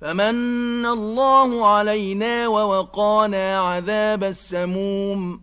فَمَنَّ اللَّهُ عَلَيْنَا وَوَقَانَا عَذَابَ السَّمُومِ